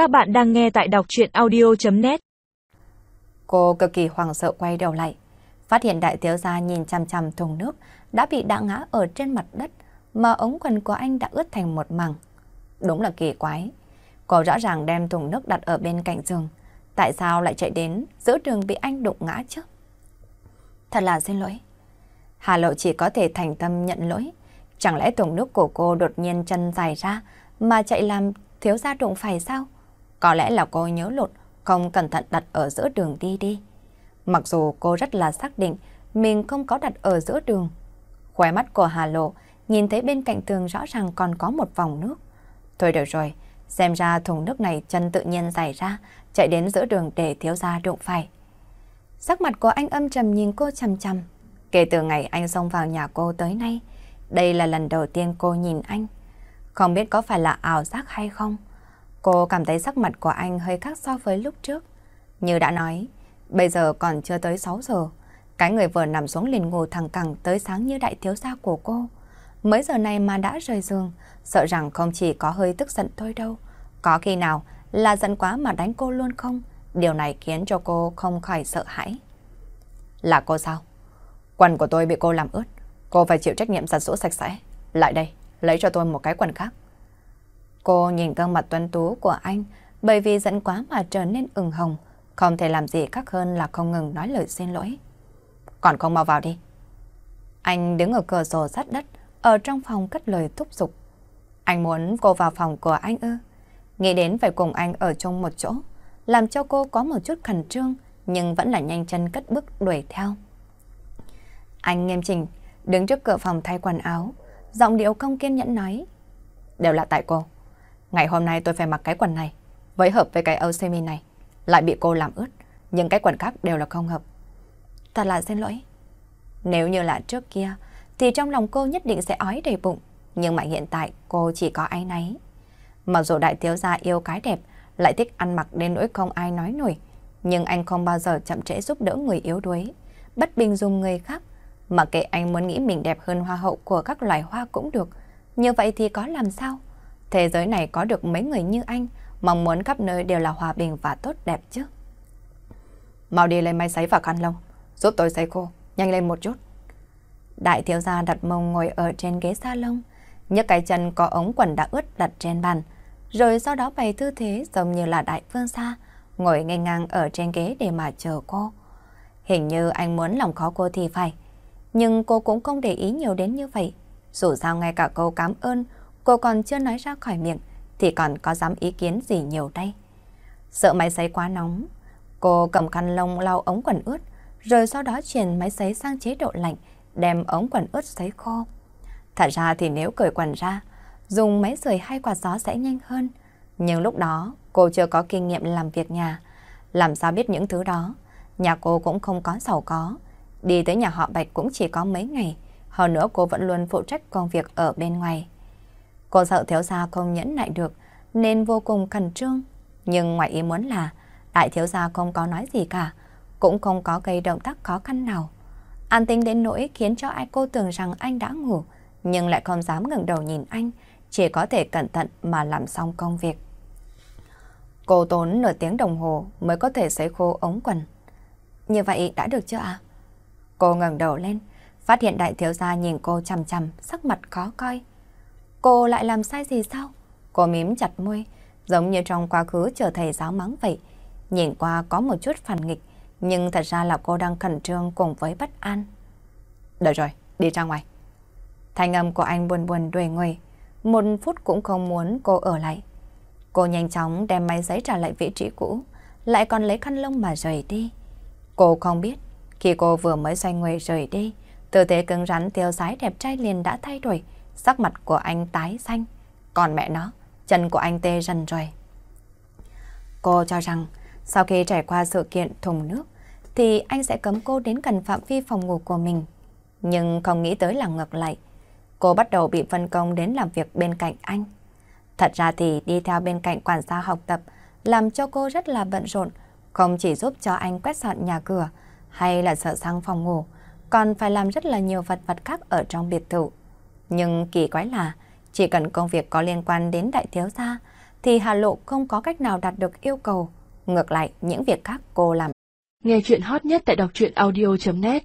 Các bạn đang nghe tại đọc chuyện audio.net Cô cực kỳ hoảng sợ quay đầu lại. Phát hiện đại thiếu gia nhìn chằm chằm thùng nước đã bị đạ ngã ở trên mặt đất mà ống quần của anh đã ướt thành một mảng. Đúng là kỳ quái. Cô rõ ràng đem thùng nước đặt ở bên cạnh giường. Tại sao lại chạy đến giữa đường bị anh đụng ngã chứ? Thật là xin lỗi. Hà Lộ chỉ có thể thành tâm nhận lỗi. Chẳng lẽ thùng nước của cô đột nhiên chân dài ra mà chạy làm thiếu gia đụng phải sao? Có lẽ là cô nhớ lột không cẩn thận đặt ở giữa đường đi đi. Mặc dù cô rất là xác định mình không có đặt ở giữa đường. Khóe mắt của Hà Lộ nhìn thấy bên cạnh tường rõ ràng còn có một vòng nước. Thôi được rồi, xem ra thùng nước này chân tự nhiên dài ra, chạy đến giữa đường để thiếu gia đụng phải. Sắc mặt của anh âm trầm nhìn cô chầm chầm. Kể từ ngày anh xông vào nhà cô tới nay, đây là lần đầu tiên cô nhìn anh. Không biết có phải là ảo giác hay không? Cô cảm thấy sắc mặt của anh hơi khác so với lúc trước. Như đã nói, bây giờ còn chưa tới 6 giờ. Cái người vừa nằm xuống liền ngủ thẳng cẳng tới sáng như đại thiếu gia của cô. Mới giờ này mà đã rời giường, sợ rằng không chỉ có hơi tức giận thôi đâu. Có khi nào là giận quá mà đánh cô luôn không? Điều này khiến cho cô không khỏi sợ hãi. Là cô sao? Quần của tôi bị cô làm ướt. Cô phải chịu trách nhiệm giặt sũ sạch sẽ. Lại đây, lấy cho tôi một cái quần khác. Cô nhìn gương mặt tuấn tú của anh, bởi vì giận quá mà trở nên ửng hồng, không thể làm gì khác hơn là không ngừng nói lời xin lỗi. Còn không mau vào đi. Anh đứng ở cửa sổ sát đất, ở trong phòng cất lời thúc giục. Anh muốn cô vào phòng của anh ư? Nghĩ đến phải cùng anh ở chung một chỗ, làm cho cô có một chút khẩn trương, nhưng vẫn là nhanh chân cất bước đuổi theo. Anh nghiêm chỉnh, đứng trước cửa phòng thay quần áo, giọng điệu không kiên nhẫn nói. Đều là tại cô. Ngày hôm nay tôi phải mặc cái quần này, với hợp với cái âu sơ mi này, lại bị cô làm ướt, nhưng cái quần khác đều là không hợp. Thật là xin lỗi. Nếu như là trước kia, thì trong lòng cô nhất định sẽ ói đầy bụng, nhưng mà hiện tại cô chỉ có ai nấy. Mặc dù đại thiếu gia yêu cái đẹp, lại thích ăn mặc đến nỗi không ai nói nổi, nhưng anh không bao giờ chậm trễ giúp đỡ người yếu đuối, bất bình dùng người khác. Mà kệ anh muốn nghĩ mình đẹp hơn hoa hậu của các loài hoa cũng được, như vậy thì có làm sao? Thế giới này có được mấy người như anh, mong muốn khắp nơi đều là hòa bình và tốt đẹp chứ. Mau đi lấy máy sấy và khăn lông, giúp tôi sấy khô, nhanh lên một chút. Đại thiếu gia đặt mông ngồi ở trên ghế salon, nhấc cái chân có ống quần đã ướt đặt trên bàn, rồi sau đó bày tư thế giống như là đại phương xa, ngồi ngay ngang ở trên ghế để mà chờ cô. Hình như anh muốn lòng khó cô thì phải, nhưng cô cũng không để ý nhiều đến như vậy. Dù sao ngay cả câu cảm ơn cô còn chưa nói ra khỏi miệng thì còn có dám ý kiến gì nhiều đây. Sợ máy sấy quá nóng, cô cầm khăn lông lau ống quần ướt, rồi sau đó chuyển máy sấy sang chế độ lạnh, đem ống quần ướt sấy khô. Thật ra thì nếu cởi quần ra, dùng máy sưởi hay quạt gió sẽ nhanh hơn. Nhưng lúc đó cô chưa có kinh nghiệm làm việc nhà, làm sao biết những thứ đó. Nhà cô cũng không có giàu có, đi tới nhà họ Bạch cũng chỉ có mấy ngày, hơn nữa cô vẫn luôn phụ trách công việc ở bên ngoài. Cô sợ thiếu gia không nhẫn nại được nên vô cùng khẩn trương. Nhưng ngoài ý muốn là đại thiếu gia không có nói gì cả, cũng không có gây động tác khó khăn nào. An tính đến nỗi khiến cho ai cô tưởng rằng anh đã ngủ, nhưng lại không dám ngẩng đầu nhìn anh, chỉ có thể cẩn thận mà làm xong công việc. Cô tốn nửa tiếng đồng hồ mới có thể sấy khô ống quần. Như vậy đã được chưa ạ? Cô ngẩng đầu lên, phát hiện đại thiếu gia nhìn cô chằm chằm, sắc mặt khó coi. Cô lại làm sai gì sao? Cô mím chặt môi, giống như trong quá khứ chờ thầy giáo mắng vậy. Nhìn qua có một chút phản nghịch, nhưng thật ra là cô đang khẩn trương cùng với bất an. Được rồi, đi ra ngoài. Thanh âm của anh buồn buồn đuổi người, một phút cũng không muốn cô ở lại. Cô nhanh chóng đem máy giấy trả lại vị trí cũ, lại còn lấy khăn lông mà rời đi. Cô không biết, khi cô vừa mới xoay người rời đi, tư thế cứng rắn tiêu sái đẹp trai liền đã thay đổi, sắc mặt của anh tái xanh. Còn mẹ nó, chân của anh tê dần rồi. Cô cho rằng, sau khi trải qua sự kiện thùng nước, thì anh sẽ cấm cô đến gần phạm vi phòng ngủ của mình. Nhưng không nghĩ tới là ngược lại. Cô bắt đầu bị phân công đến làm việc bên cạnh anh. Thật ra thì đi theo bên cạnh quản gia học tập làm cho cô rất là bận rộn, không chỉ giúp cho anh quét dọn nhà cửa hay là sợ sang phòng ngủ, còn phải làm rất là nhiều vật vật khác ở trong biệt thự. Nhưng kỳ quái là, chỉ cần công việc có liên quan đến đại thiếu gia, thì Hà Lộ không có cách nào đạt được yêu cầu. Ngược lại, những việc khác cô làm. Nghe chuyện hot nhất tại đọc truyện audio.net